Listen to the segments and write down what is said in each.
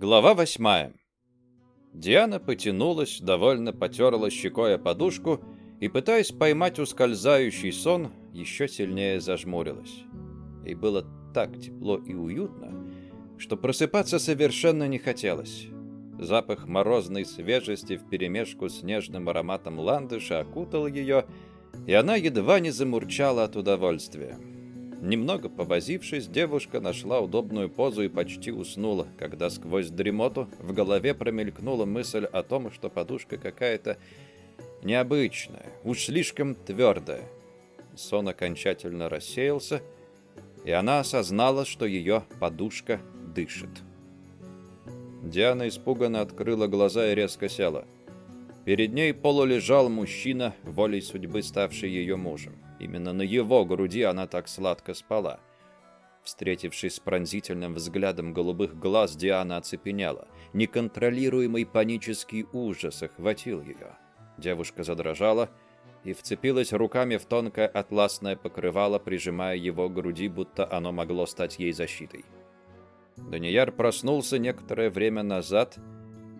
Глава восьмая. Диана потянулась, довольно потерла щекой о подушку и, пытаясь поймать ускользающий сон, еще сильнее зажмурилась. И было так тепло и уютно, что просыпаться совершенно не хотелось. Запах морозной свежести вперемешку с нежным ароматом ландыша окутал ее, и она едва не замурчала от удовольствия. Немного повозившись, девушка нашла удобную позу и почти уснула, когда сквозь дремоту в голове промелькнула мысль о том, что подушка какая-то необычная, уж слишком твердая. Сон окончательно рассеялся, и она осознала, что ее подушка дышит. Диана испуганно открыла глаза и резко села. Перед ней полулежал мужчина, волей судьбы ставший ее мужем. Именно на его груди она так сладко спала. Встретившись с пронзительным взглядом голубых глаз, Диана оцепенела. Неконтролируемый панический ужас охватил ее. Девушка задрожала и вцепилась руками в тонкое атласное покрывало, прижимая его к груди, будто оно могло стать ей защитой. Данияр проснулся некоторое время назад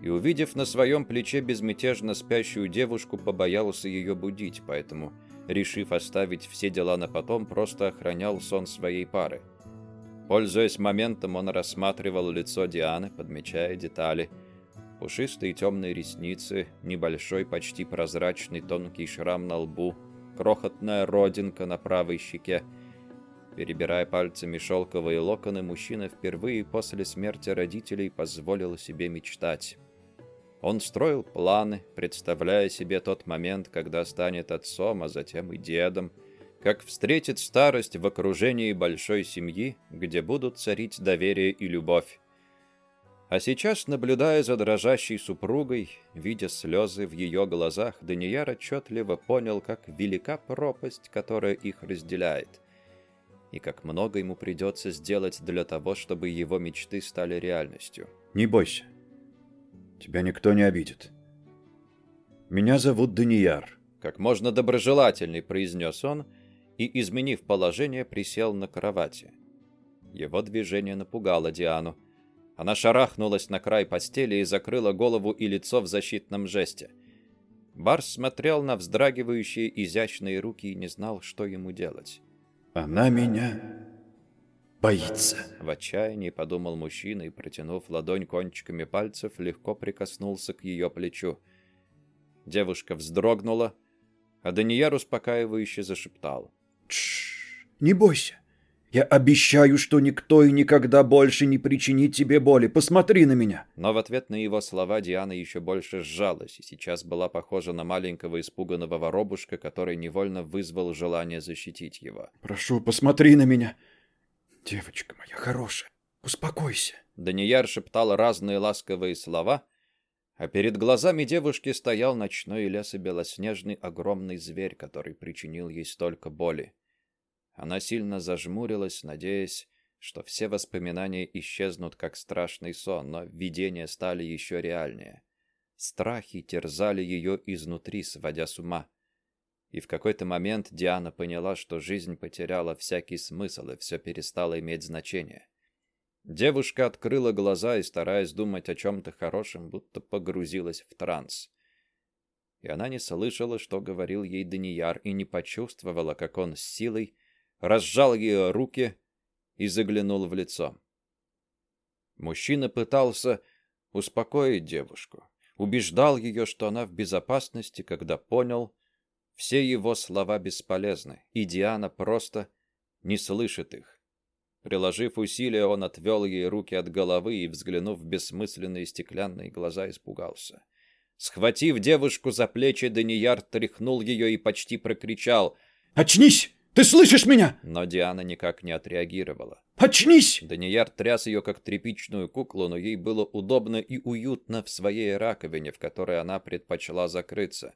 и, увидев на своем плече безмятежно спящую девушку, побоялся ее будить, поэтому решив оставить все дела на потом, просто охранял сон своей пары. Пользуясь моментом, он рассматривал лицо Дианы, подмечая детали. Пушистые темные ресницы, небольшой, почти прозрачный тонкий шрам на лбу, крохотная родинка на правой щеке. Перебирая пальцами шелковые локоны, мужчина впервые после смерти родителей позволил себе мечтать. Он строил планы, представляя себе тот момент, когда станет отцом, а затем и дедом, как встретит старость в окружении большой семьи, где будут царить доверие и любовь. А сейчас, наблюдая за дрожащей супругой, видя слезы в ее глазах, Данияр отчетливо понял, как велика пропасть, которая их разделяет, и как много ему придется сделать для того, чтобы его мечты стали реальностью. «Не бойся», Тебя никто не обидит. Меня зовут Данияр. Как можно доброжелательней произнес он и, изменив положение, присел на кровати. Его движение напугало Диану. Она шарахнулась на край постели и закрыла голову и лицо в защитном жесте. Барс смотрел на вздрагивающие изящные руки и не знал, что ему делать. «Она меня боится. В отчаянии подумал мужчина и, протянув ладонь кончиками пальцев, легко прикоснулся к ее плечу. Девушка вздрогнула, а Данияр успокаивающе зашептал. «Тш, не бойся. Я обещаю, что никто и никогда больше не причинит тебе боли. Посмотри на меня!» Но в ответ на его слова Диана еще больше сжалась и сейчас была похожа на маленького испуганного воробушка, который невольно вызвал желание защитить его. «Прошу, посмотри на меня!» «Девочка моя хорошая, успокойся!» Данияр шептал разные ласковые слова, а перед глазами девушки стоял ночной лес и белоснежный огромный зверь, который причинил ей столько боли. Она сильно зажмурилась, надеясь, что все воспоминания исчезнут как страшный сон, но видения стали еще реальнее. Страхи терзали ее изнутри, сводя с ума. И в какой-то момент Диана поняла, что жизнь потеряла всякий смысл и все перестало иметь значение. Девушка открыла глаза и, стараясь думать о чем-то хорошем, будто погрузилась в транс. И она не слышала, что говорил ей Данияр, и не почувствовала, как он с силой разжал ее руки и заглянул в лицо. Мужчина пытался успокоить девушку, убеждал ее, что она в безопасности, когда понял, все его слова бесполезны, и Диана просто не слышит их. Приложив усилия, он отвел ей руки от головы и, взглянув в бессмысленные стеклянные глаза, испугался. Схватив девушку за плечи, Данияр тряхнул ее и почти прокричал «Очнись! Ты слышишь меня?» Но Диана никак не отреагировала. «Очнись!» Данияр тряс ее, как тряпичную куклу, но ей было удобно и уютно в своей раковине, в которой она предпочла закрыться.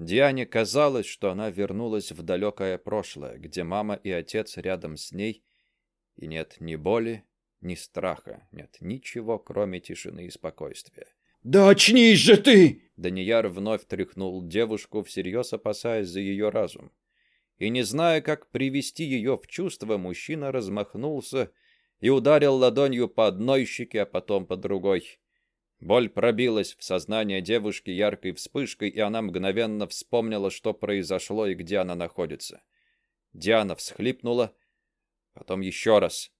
Диане казалось, что она вернулась в далекое прошлое, где мама и отец рядом с ней, и нет ни боли, ни страха, нет ничего, кроме тишины и спокойствия. «Да очнись же ты!» Данияр вновь тряхнул девушку, всерьез опасаясь за ее разум. И не зная, как привести ее в чувство, мужчина размахнулся и ударил ладонью по одной щеке, а потом по другой. Боль пробилась в сознание девушки яркой вспышкой, и она мгновенно вспомнила, что произошло и где она находится. Диана всхлипнула, потом еще раз.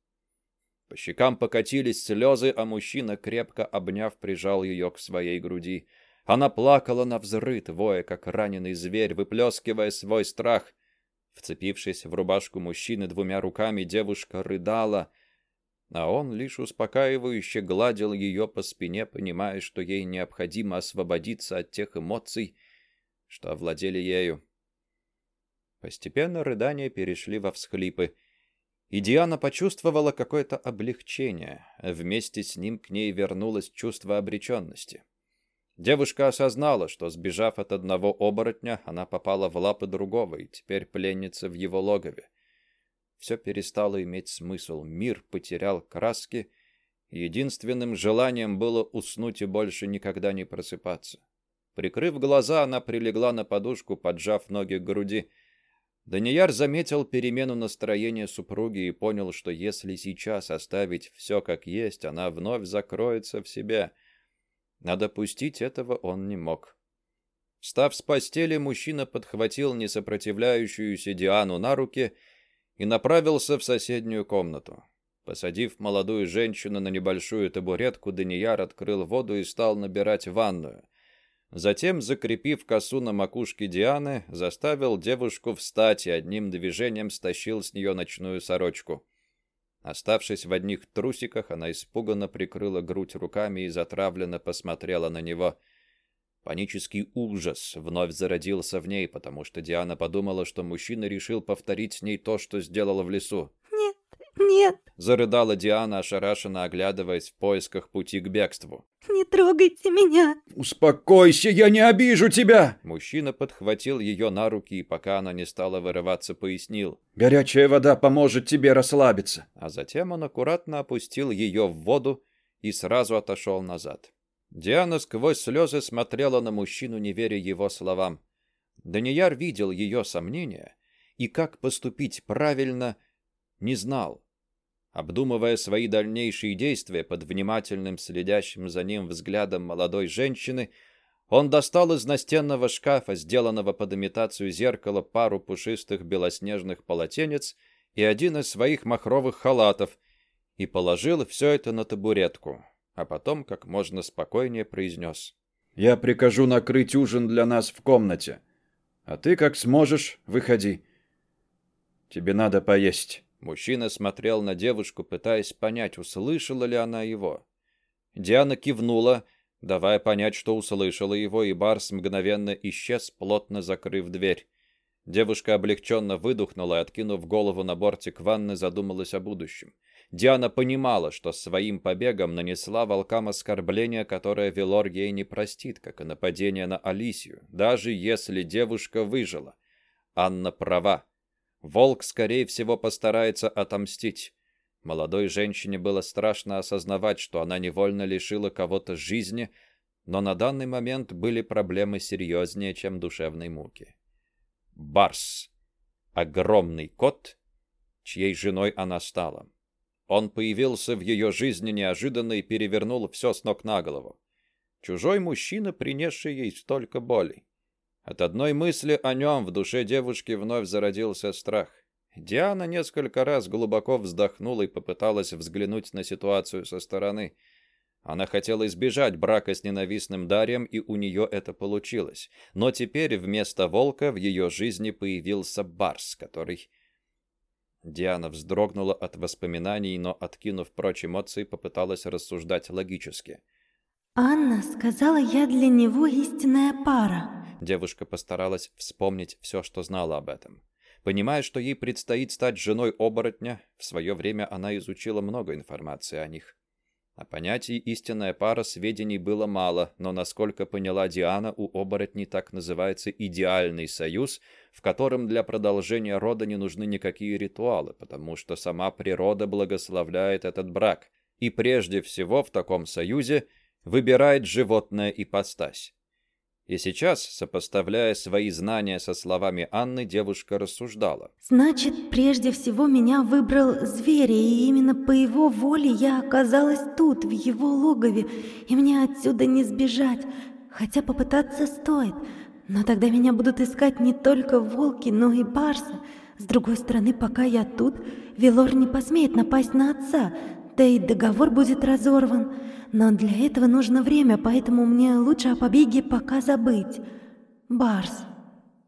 По щекам покатились слезы, а мужчина, крепко обняв, прижал ее к своей груди. Она плакала на взрыт, воя, как раненый зверь, выплескивая свой страх. Вцепившись в рубашку мужчины двумя руками, девушка рыдала, а он лишь успокаивающе гладил ее по спине, понимая, что ей необходимо освободиться от тех эмоций, что овладели ею. Постепенно рыдания перешли во всхлипы, и Диана почувствовала какое-то облегчение. Вместе с ним к ней вернулось чувство обреченности. Девушка осознала, что, сбежав от одного оборотня, она попала в лапы другого, и теперь пленница в его логове. Все перестало иметь смысл, мир потерял краски, единственным желанием было уснуть и больше никогда не просыпаться. Прикрыв глаза, она прилегла на подушку, поджав ноги к груди. Данияр заметил перемену настроения супруги и понял, что если сейчас оставить все как есть, она вновь закроется в себе. Надо пустить этого он не мог. Встав с постели, мужчина подхватил несопротивляющуюся Диану на руки и направился в соседнюю комнату. Посадив молодую женщину на небольшую табуретку, Данияр открыл воду и стал набирать ванную. Затем, закрепив косу на макушке Дианы, заставил девушку встать и одним движением стащил с нее ночную сорочку. Оставшись в одних трусиках, она испуганно прикрыла грудь руками и затравленно посмотрела на него. Панический ужас вновь зародился в ней, потому что Диана подумала, что мужчина решил повторить с ней то, что сделал в лесу. «Нет, нет!» — зарыдала Диана, ошарашенно оглядываясь в поисках пути к бегству. «Не трогайте меня!» «Успокойся, я не обижу тебя!» Мужчина подхватил ее на руки и, пока она не стала вырываться, пояснил. «Горячая вода поможет тебе расслабиться». А затем он аккуратно опустил ее в воду и сразу отошел назад. Диана сквозь слезы смотрела на мужчину, не веря его словам. Данияр видел ее сомнения и как поступить правильно не знал. Обдумывая свои дальнейшие действия под внимательным следящим за ним взглядом молодой женщины, он достал из настенного шкафа, сделанного под имитацию зеркала, пару пушистых белоснежных полотенец и один из своих махровых халатов и положил все это на табуретку, а потом как можно спокойнее произнес. «Я прикажу накрыть ужин для нас в комнате, а ты, как сможешь, выходи. Тебе надо поесть». Мужчина смотрел на девушку, пытаясь понять, услышала ли она его. Диана кивнула, давая понять, что услышала его, и Барс мгновенно исчез, плотно закрыв дверь. Девушка облегченно выдохнула и, откинув голову на бортик ванны, задумалась о будущем. Диана понимала, что своим побегом нанесла волкам оскорбление, которое Велор ей не простит, как и нападение на Алисию, даже если девушка выжила. Анна права. Волк, скорее всего, постарается отомстить. Молодой женщине было страшно осознавать, что она невольно лишила кого-то жизни, но на данный момент были проблемы серьезнее, чем душевной муки. Барс. Огромный кот, чьей женой она стала. Он появился в ее жизни неожиданно и перевернул все с ног на голову. Чужой мужчина, принесший ей столько боли. От одной мысли о нем в душе девушки вновь зародился страх. Диана несколько раз глубоко вздохнула и попыталась взглянуть на ситуацию со стороны. Она хотела избежать брака с ненавистным Дарием, и у нее это получилось. Но теперь вместо волка в ее жизни появился Барс, который... Диана вздрогнула от воспоминаний, но, откинув прочь эмоции, попыталась рассуждать логически. «Анна сказала, я для него истинная пара». Девушка постаралась вспомнить все, что знала об этом. Понимая, что ей предстоит стать женой оборотня, в свое время она изучила много информации о них. О понятии «истинная пара» сведений было мало, но, насколько поняла Диана, у оборотней так называется «идеальный союз», в котором для продолжения рода не нужны никакие ритуалы, потому что сама природа благословляет этот брак. И прежде всего в таком союзе выбирает животное ипостась. И сейчас, сопоставляя свои знания со словами Анны, девушка рассуждала. «Значит, прежде всего меня выбрал зверь, и именно по его воле я оказалась тут, в его логове, и мне отсюда не сбежать, хотя попытаться стоит. Но тогда меня будут искать не только волки, но и барсы. С другой стороны, пока я тут, Велор не посмеет напасть на отца, да и договор будет разорван. Но для этого нужно время, поэтому мне лучше о побеге пока забыть. Барс.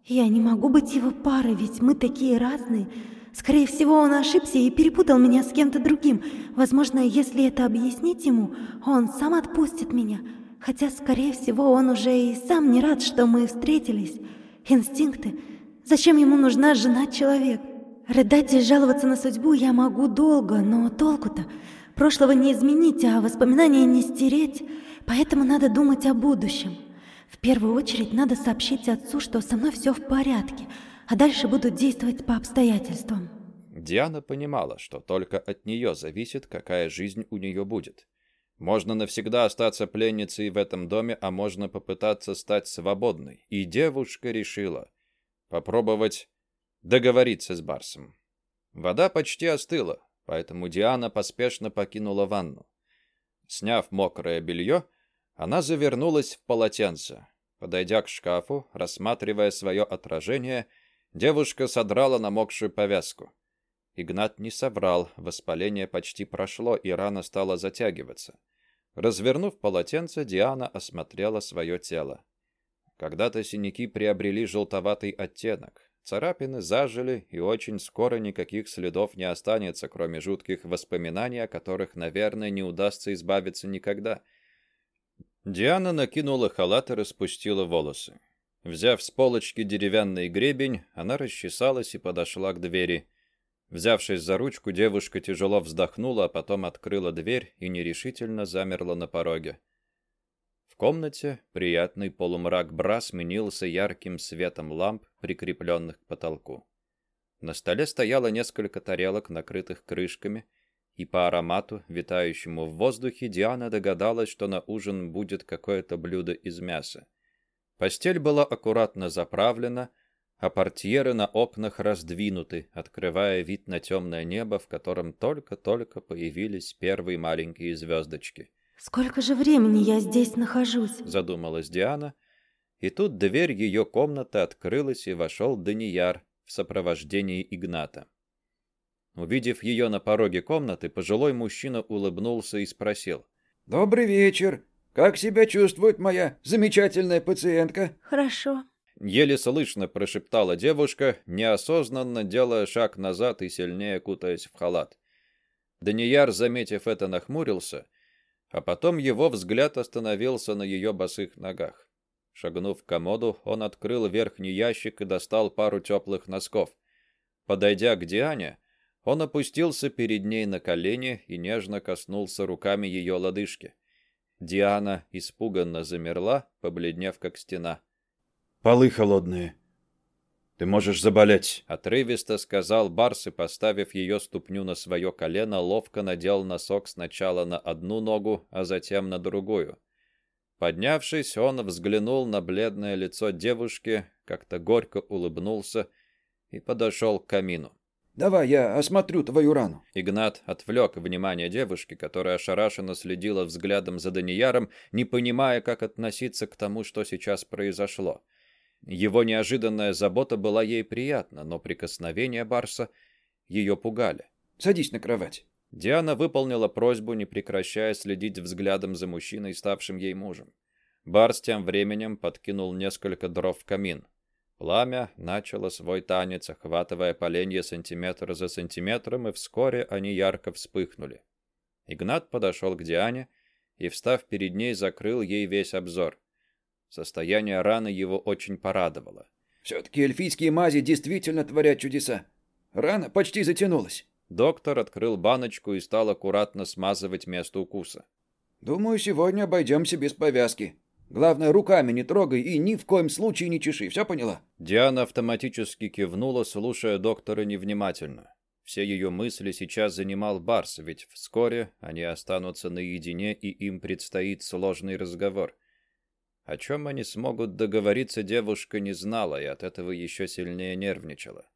Я не могу быть его парой, ведь мы такие разные. Скорее всего, он ошибся и перепутал меня с кем-то другим. Возможно, если это объяснить ему, он сам отпустит меня. Хотя, скорее всего, он уже и сам не рад, что мы встретились. Инстинкты. Зачем ему нужна жена-человек? Рыдать и жаловаться на судьбу я могу долго, но толку-то? Прошлого не изменить, а воспоминания не стереть, поэтому надо думать о будущем. В первую очередь надо сообщить отцу, что со мной все в порядке, а дальше буду действовать по обстоятельствам. Диана понимала, что только от нее зависит, какая жизнь у нее будет. Можно навсегда остаться пленницей в этом доме, а можно попытаться стать свободной. И девушка решила попробовать договориться с Барсом. Вода почти остыла, поэтому Диана поспешно покинула ванну. Сняв мокрое белье, она завернулась в полотенце. Подойдя к шкафу, рассматривая свое отражение, девушка содрала намокшую повязку. Игнат не соврал, воспаление почти прошло, и рана стала затягиваться. Развернув полотенце, Диана осмотрела свое тело. Когда-то синяки приобрели желтоватый оттенок. Царапины зажили, и очень скоро никаких следов не останется, кроме жутких воспоминаний, о которых, наверное, не удастся избавиться никогда. Диана накинула халат и распустила волосы. Взяв с полочки деревянный гребень, она расчесалась и подошла к двери. Взявшись за ручку, девушка тяжело вздохнула, а потом открыла дверь и нерешительно замерла на пороге. В комнате приятный полумрак бра сменился ярким светом ламп, прикрепленных к потолку. На столе стояло несколько тарелок, накрытых крышками, и по аромату, витающему в воздухе, Диана догадалась, что на ужин будет какое-то блюдо из мяса. Постель была аккуратно заправлена, а портьеры на окнах раздвинуты, открывая вид на темное небо, в котором только-только появились первые маленькие звездочки. «Сколько же времени я здесь нахожусь?» — задумалась Диана. И тут дверь ее комнаты открылась, и вошел Данияр в сопровождении Игната. Увидев ее на пороге комнаты, пожилой мужчина улыбнулся и спросил. «Добрый вечер. Как себя чувствует моя замечательная пациентка?» «Хорошо». Еле слышно прошептала девушка, неосознанно делая шаг назад и сильнее кутаясь в халат. Данияр, заметив это, нахмурился — а потом его взгляд остановился на ее босых ногах. Шагнув к комоду, он открыл верхний ящик и достал пару теплых носков. Подойдя к Диане, он опустился перед ней на колени и нежно коснулся руками ее лодыжки. Диана испуганно замерла, побледнев как стена. «Полы холодные», ты можешь заболеть, отрывисто сказал Барс и, поставив ее ступню на свое колено, ловко надел носок сначала на одну ногу, а затем на другую. Поднявшись, он взглянул на бледное лицо девушки, как-то горько улыбнулся и подошел к камину. «Давай я осмотрю твою рану». Игнат отвлек внимание девушки, которая ошарашенно следила взглядом за Данияром, не понимая, как относиться к тому, что сейчас произошло. Его неожиданная забота была ей приятна, но прикосновения Барса ее пугали. «Садись на кровать». Диана выполнила просьбу, не прекращая следить взглядом за мужчиной, ставшим ей мужем. Барс тем временем подкинул несколько дров в камин. Пламя начало свой танец, охватывая поленья сантиметр за сантиметром, и вскоре они ярко вспыхнули. Игнат подошел к Диане и, встав перед ней, закрыл ей весь обзор. Состояние раны его очень порадовало. «Все-таки эльфийские мази действительно творят чудеса. Рана почти затянулась». Доктор открыл баночку и стал аккуратно смазывать место укуса. «Думаю, сегодня обойдемся без повязки. Главное, руками не трогай и ни в коем случае не чеши. Все поняла?» Диана автоматически кивнула, слушая доктора невнимательно. Все ее мысли сейчас занимал Барс, ведь вскоре они останутся наедине, и им предстоит сложный разговор. О чем они смогут договориться, девушка не знала и от этого еще сильнее нервничала.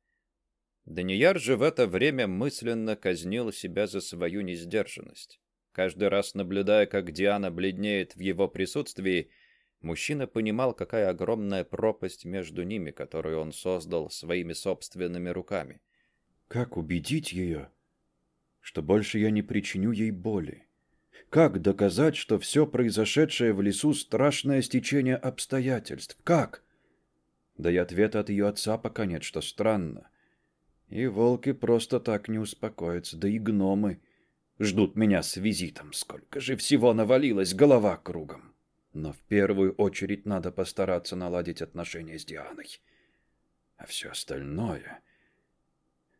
Данияр же в это время мысленно казнил себя за свою несдержанность. Каждый раз наблюдая, как Диана бледнеет в его присутствии, мужчина понимал, какая огромная пропасть между ними, которую он создал своими собственными руками. Как убедить ее, что больше я не причиню ей боли? Как доказать, что все произошедшее в лесу страшное стечение обстоятельств? Как? Да и ответа от ее отца пока нет, что странно. И волки просто так не успокоятся, да и гномы ждут меня с визитом. Сколько же всего навалилось, голова кругом. Но в первую очередь надо постараться наладить отношения с Дианой. А все остальное...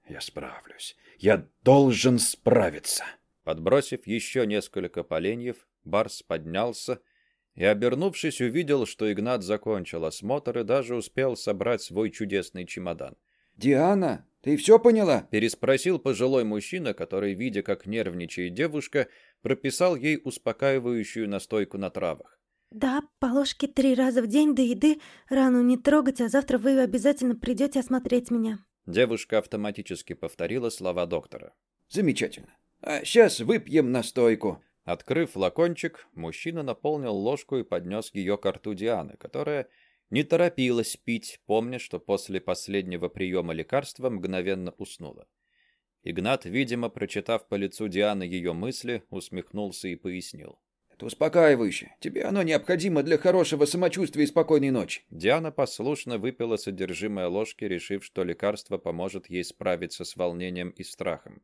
Я справлюсь. Я должен справиться. Подбросив еще несколько поленьев, Барс поднялся и, обернувшись, увидел, что Игнат закончил осмотр и даже успел собрать свой чудесный чемодан. «Диана, ты все поняла?» — переспросил пожилой мужчина, который, видя, как нервничает девушка, прописал ей успокаивающую настойку на травах. «Да, по ложке три раза в день до еды, рану не трогать, а завтра вы обязательно придете осмотреть меня». Девушка автоматически повторила слова доктора. «Замечательно. А сейчас выпьем настойку». Открыв флакончик, мужчина наполнил ложку и поднес ее к рту Дианы, которая не торопилась пить, помня, что после последнего приема лекарства мгновенно уснула. Игнат, видимо, прочитав по лицу Дианы ее мысли, усмехнулся и пояснил. «Это успокаивающе. Тебе оно необходимо для хорошего самочувствия и спокойной ночи». Диана послушно выпила содержимое ложки, решив, что лекарство поможет ей справиться с волнением и страхом.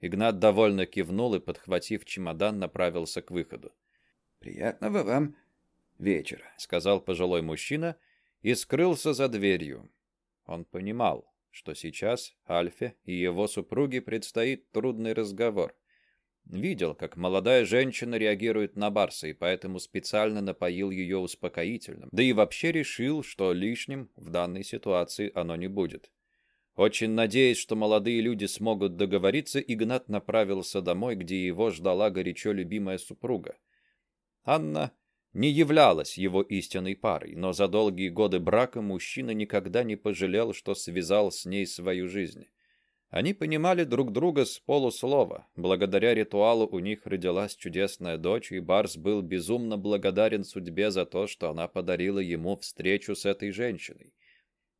Игнат довольно кивнул и, подхватив чемодан, направился к выходу. «Приятного вам вечера», — сказал пожилой мужчина и скрылся за дверью. Он понимал, что сейчас Альфе и его супруге предстоит трудный разговор. Видел, как молодая женщина реагирует на Барса, и поэтому специально напоил ее успокоительным, да и вообще решил, что лишним в данной ситуации оно не будет. Очень надеясь, что молодые люди смогут договориться, Игнат направился домой, где его ждала горячо любимая супруга. Анна не являлась его истинной парой, но за долгие годы брака мужчина никогда не пожалел, что связал с ней свою жизнь. Они понимали друг друга с полуслова. Благодаря ритуалу у них родилась чудесная дочь, и Барс был безумно благодарен судьбе за то, что она подарила ему встречу с этой женщиной.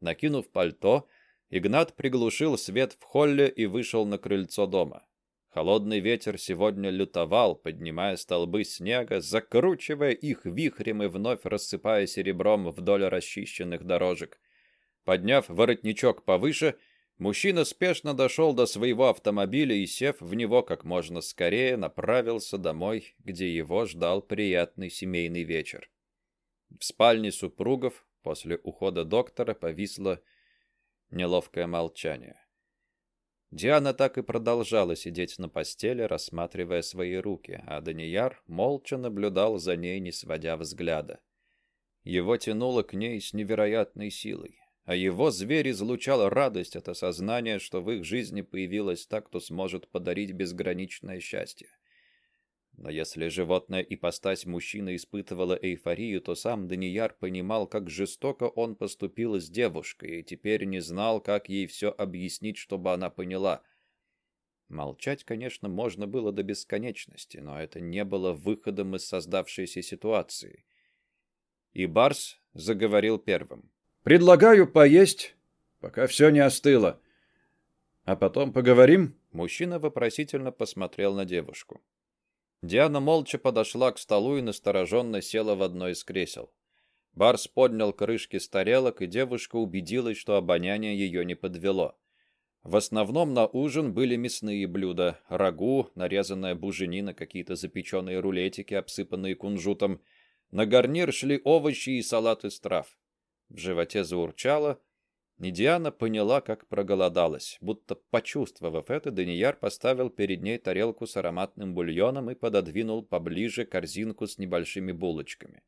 Накинув пальто, Игнат приглушил свет в холле и вышел на крыльцо дома. Холодный ветер сегодня лютовал, поднимая столбы снега, закручивая их вихрем и вновь рассыпая серебром вдоль расчищенных дорожек. Подняв воротничок повыше, мужчина спешно дошел до своего автомобиля и, сев в него как можно скорее, направился домой, где его ждал приятный семейный вечер. В спальне супругов после ухода доктора повисло неловкое молчание. Диана так и продолжала сидеть на постели, рассматривая свои руки, а Данияр молча наблюдал за ней, не сводя взгляда. Его тянуло к ней с невероятной силой, а его зверь излучал радость от осознания, что в их жизни появилась та, кто сможет подарить безграничное счастье. Но если животная ипостась мужчины испытывала эйфорию, то сам Данияр понимал, как жестоко он поступил с девушкой, и теперь не знал, как ей все объяснить, чтобы она поняла. Молчать, конечно, можно было до бесконечности, но это не было выходом из создавшейся ситуации. И Барс заговорил первым. «Предлагаю поесть, пока все не остыло. А потом поговорим?» Мужчина вопросительно посмотрел на девушку. Диана молча подошла к столу и настороженно села в одно из кресел. Барс поднял крышки с тарелок, и девушка убедилась, что обоняние ее не подвело. В основном на ужин были мясные блюда, рагу, нарезанная буженина, какие-то запеченные рулетики, обсыпанные кунжутом. На гарнир шли овощи и салат из трав. В животе заурчало, и поняла, как проголодалась. Будто почувствовав это, Данияр поставил перед ней тарелку с ароматным бульоном и пододвинул поближе корзинку с небольшими булочками.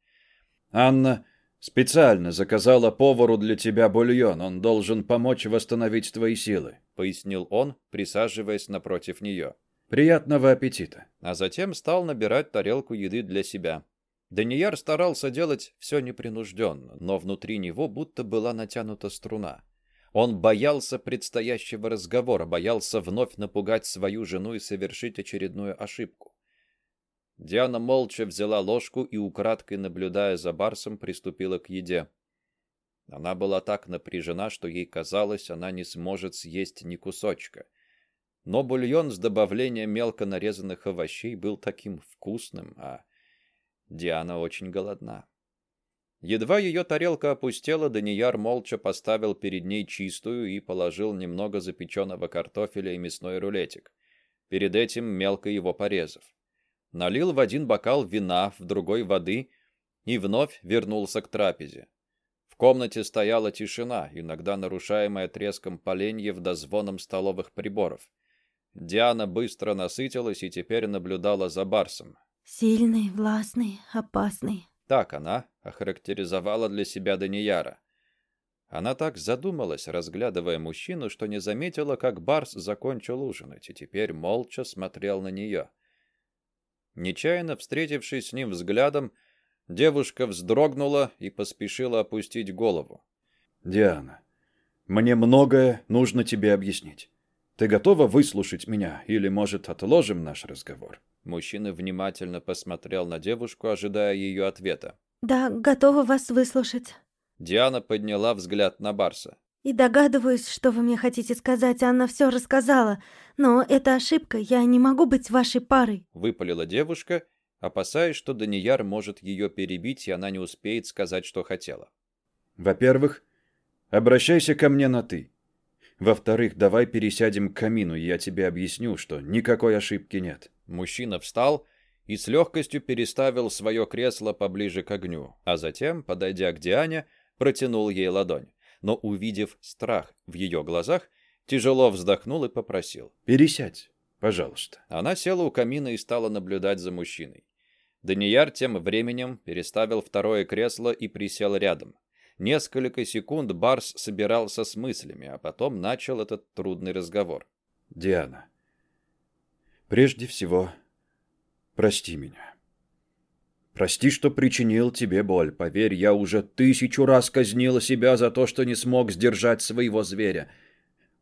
«Анна специально заказала повару для тебя бульон. Он должен помочь восстановить твои силы», — пояснил он, присаживаясь напротив нее. «Приятного аппетита!» А затем стал набирать тарелку еды для себя. Данияр старался делать все непринужденно, но внутри него будто была натянута струна. Он боялся предстоящего разговора, боялся вновь напугать свою жену и совершить очередную ошибку. Диана молча взяла ложку и, украдкой наблюдая за Барсом, приступила к еде. Она была так напряжена, что ей казалось, она не сможет съесть ни кусочка. Но бульон с добавлением мелко нарезанных овощей был таким вкусным, а Диана очень голодна. Едва ее тарелка опустела, Данияр молча поставил перед ней чистую и положил немного запеченного картофеля и мясной рулетик, перед этим мелко его порезав. Налил в один бокал вина, в другой воды и вновь вернулся к трапезе. В комнате стояла тишина, иногда нарушаемая треском поленьев до звоном столовых приборов. Диана быстро насытилась и теперь наблюдала за Барсом. «Сильный, властный, опасный». Так она охарактеризовала для себя Данияра. Она так задумалась, разглядывая мужчину, что не заметила, как Барс закончил ужинать, и теперь молча смотрел на нее. Нечаянно встретившись с ним взглядом, девушка вздрогнула и поспешила опустить голову. «Диана, мне многое нужно тебе объяснить. Ты готова выслушать меня, или, может, отложим наш разговор?» Мужчина внимательно посмотрел на девушку, ожидая ее ответа. «Да, готова вас выслушать». Диана подняла взгляд на Барса. «И догадываюсь, что вы мне хотите сказать, Анна все рассказала. Но это ошибка, я не могу быть вашей парой». Выпалила девушка, опасаясь, что Данияр может ее перебить, и она не успеет сказать, что хотела. «Во-первых, обращайся ко мне на «ты». Во-вторых, давай пересядем к камину, и я тебе объясню, что никакой ошибки нет». Мужчина встал и с легкостью переставил свое кресло поближе к огню, а затем, подойдя к Диане, протянул ей ладонь. Но, увидев страх в ее глазах, тяжело вздохнул и попросил. «Пересядь, пожалуйста». Она села у камина и стала наблюдать за мужчиной. Данияр тем временем переставил второе кресло и присел рядом. Несколько секунд Барс собирался с мыслями, а потом начал этот трудный разговор. «Диана, прежде всего, прости меня. Прости, что причинил тебе боль. Поверь, я уже тысячу раз казнила себя за то, что не смог сдержать своего зверя.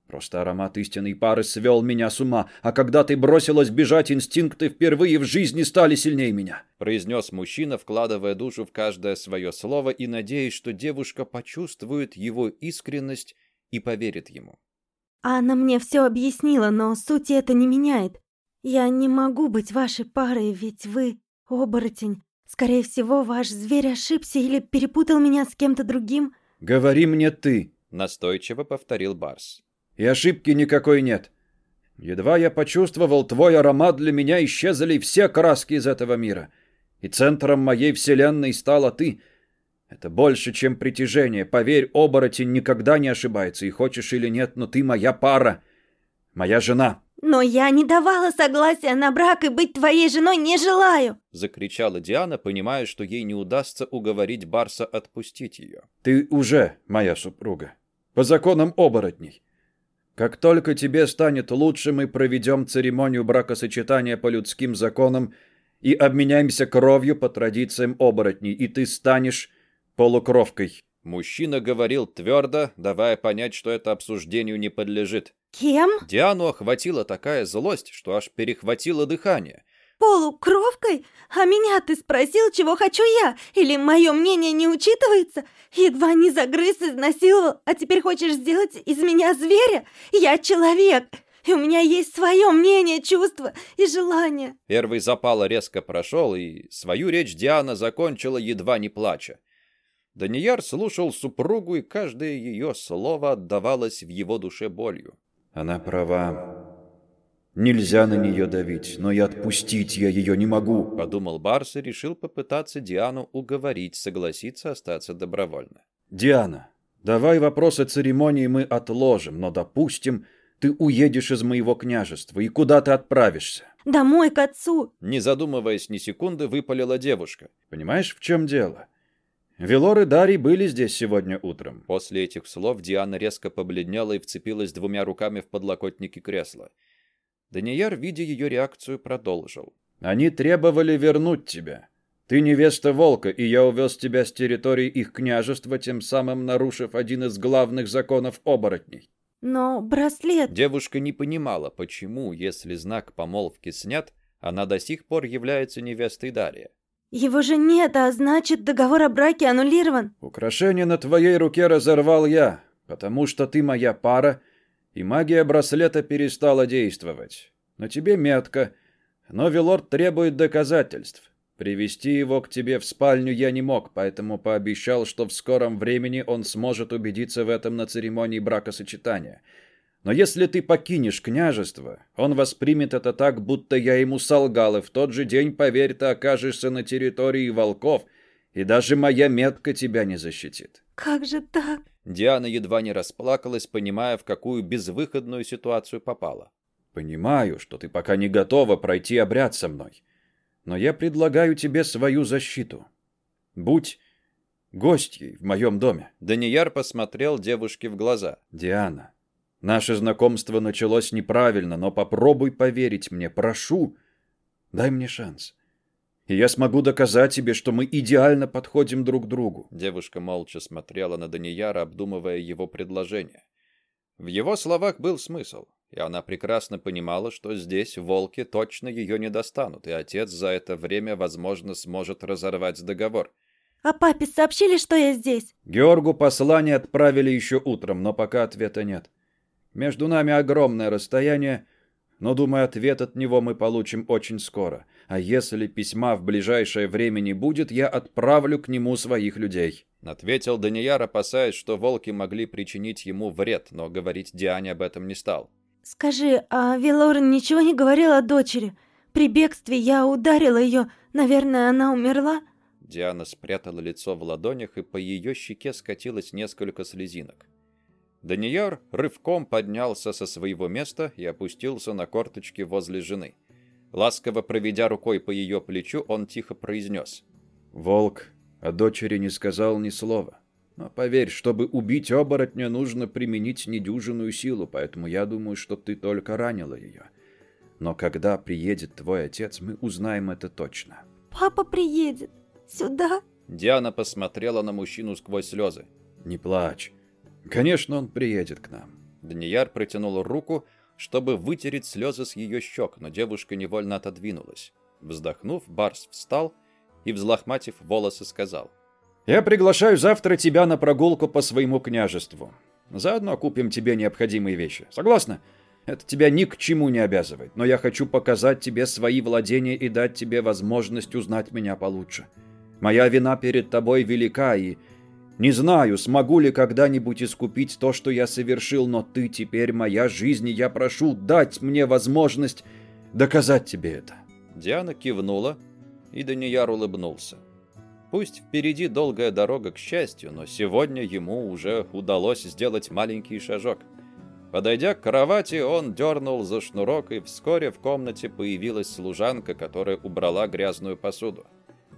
Просто аромат истинной пары свел меня с ума, а когда ты бросилась бежать, инстинкты впервые в жизни стали сильнее меня», — произнес мужчина, вкладывая душу в каждое свое слово и надеясь, что девушка почувствует его искренность и поверит ему. «Анна мне все объяснила, но суть это не меняет. Я не могу быть вашей парой, ведь вы оборотень. Скорее всего, ваш зверь ошибся или перепутал меня с кем-то другим». «Говори мне ты», — настойчиво повторил Барс и ошибки никакой нет. Едва я почувствовал твой аромат, для меня исчезли все краски из этого мира. И центром моей вселенной стала ты. Это больше, чем притяжение. Поверь, оборотень никогда не ошибается, и хочешь или нет, но ты моя пара, моя жена. «Но я не давала согласия на брак и быть твоей женой не желаю!» Закричала Диана, понимая, что ей не удастся уговорить Барса отпустить ее. «Ты уже моя супруга. По законам оборотней. Как только тебе станет лучше, мы проведем церемонию бракосочетания по людским законам и обменяемся кровью по традициям оборотней, и ты станешь полукровкой». Мужчина говорил твердо, давая понять, что это обсуждению не подлежит. «Кем?» Диану охватила такая злость, что аж перехватило дыхание. Полукровкой? А меня ты спросил, чего хочу я? Или мое мнение не учитывается? Едва не загрыз, изнасиловал, а теперь хочешь сделать из меня зверя? Я человек, и у меня есть свое мнение, чувства и желания. Первый запал резко прошел, и свою речь Диана закончила, едва не плача. Данияр слушал супругу, и каждое ее слово отдавалось в его душе болью. «Она права», Нельзя на нее давить, но и отпустить я ее не могу. Подумал Барс и решил попытаться Диану уговорить согласиться остаться добровольно. Диана, давай вопросы церемонии мы отложим, но допустим, ты уедешь из моего княжества, и куда ты отправишься? Домой к отцу. Не задумываясь ни секунды, выпалила девушка. Понимаешь, в чем дело? Велор и Дарий были здесь сегодня утром. После этих слов Диана резко побледнела и вцепилась двумя руками в подлокотники кресла. Данияр, видя ее реакцию, продолжил. «Они требовали вернуть тебя. Ты невеста волка, и я увез тебя с территории их княжества, тем самым нарушив один из главных законов оборотней. Но браслет... Девушка не понимала, почему, если знак помолвки снят, она до сих пор является невестой Дария. Его же нет, а значит, договор о браке аннулирован. Украшение на твоей руке разорвал я, потому что ты моя пара, и магия браслета перестала действовать. На тебе метка, но Велорд требует доказательств. Привести его к тебе в спальню я не мог, поэтому пообещал, что в скором времени он сможет убедиться в этом на церемонии бракосочетания. Но если ты покинешь княжество, он воспримет это так, будто я ему солгал, и в тот же день, поверь, ты окажешься на территории волков, и даже моя метка тебя не защитит. Как же так? Диана едва не расплакалась, понимая, в какую безвыходную ситуацию попала. Понимаю, что ты пока не готова пройти обряд со мной но я предлагаю тебе свою защиту. Будь гостьей в моем доме». Данияр посмотрел девушке в глаза. «Диана, наше знакомство началось неправильно, но попробуй поверить мне, прошу, дай мне шанс. И я смогу доказать тебе, что мы идеально подходим друг другу». Девушка молча смотрела на Данияра, обдумывая его предложение. В его словах был смысл и она прекрасно понимала, что здесь волки точно ее не достанут, и отец за это время, возможно, сможет разорвать договор. «А папе сообщили, что я здесь?» Георгу послание отправили еще утром, но пока ответа нет. Между нами огромное расстояние, но, думаю, ответ от него мы получим очень скоро. А если письма в ближайшее время не будет, я отправлю к нему своих людей». Ответил Данияр, опасаясь, что волки могли причинить ему вред, но говорить Диане об этом не стал. «Скажи, а Велор ничего не говорил о дочери? При бегстве я ударила ее. Наверное, она умерла?» Диана спрятала лицо в ладонях, и по ее щеке скатилось несколько слезинок. Данияр рывком поднялся со своего места и опустился на корточки возле жены. Ласково проведя рукой по ее плечу, он тихо произнес. «Волк о дочери не сказал ни слова. Но поверь, чтобы убить оборотня, нужно применить недюжинную силу, поэтому я думаю, что ты только ранила ее. Но когда приедет твой отец, мы узнаем это точно. Папа приедет? Сюда? Диана посмотрела на мужчину сквозь слезы. Не плачь. Конечно, он приедет к нам. Данияр протянул руку, чтобы вытереть слезы с ее щек, но девушка невольно отодвинулась. Вздохнув, Барс встал и, взлохматив волосы, сказал — я приглашаю завтра тебя на прогулку по своему княжеству. Заодно купим тебе необходимые вещи. Согласна? Это тебя ни к чему не обязывает, но я хочу показать тебе свои владения и дать тебе возможность узнать меня получше. Моя вина перед тобой велика, и не знаю, смогу ли когда-нибудь искупить то, что я совершил, но ты теперь моя жизнь, и я прошу дать мне возможность доказать тебе это». Диана кивнула, и Данияр улыбнулся. Пусть впереди долгая дорога к счастью, но сегодня ему уже удалось сделать маленький шажок. Подойдя к кровати, он дернул за шнурок, и вскоре в комнате появилась служанка, которая убрала грязную посуду.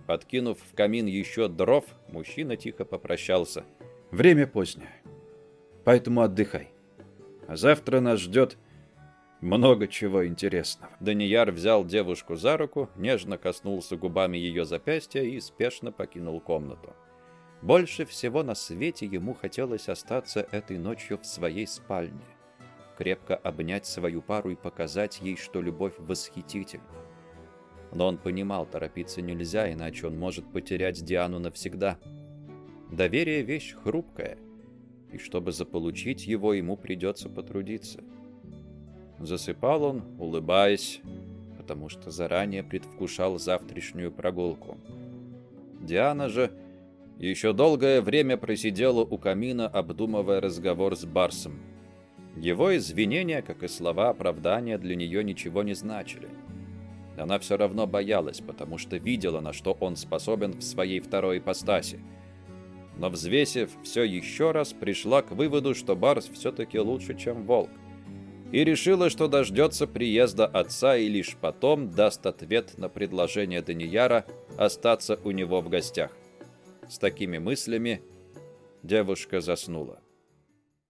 Подкинув в камин еще дров, мужчина тихо попрощался. «Время позднее, поэтому отдыхай. А завтра нас ждет много чего интересного. Данияр взял девушку за руку, нежно коснулся губами ее запястья и спешно покинул комнату. Больше всего на свете ему хотелось остаться этой ночью в своей спальне, крепко обнять свою пару и показать ей, что любовь восхитительна. Но он понимал, торопиться нельзя, иначе он может потерять Диану навсегда. Доверие — вещь хрупкая, и чтобы заполучить его, ему придется потрудиться — Засыпал он, улыбаясь, потому что заранее предвкушал завтрашнюю прогулку. Диана же еще долгое время просидела у камина, обдумывая разговор с Барсом. Его извинения, как и слова оправдания, для нее ничего не значили. Она все равно боялась, потому что видела, на что он способен в своей второй ипостаси. Но взвесив все еще раз, пришла к выводу, что Барс все-таки лучше, чем Волк и решила, что дождется приезда отца и лишь потом даст ответ на предложение Данияра остаться у него в гостях. С такими мыслями девушка заснула.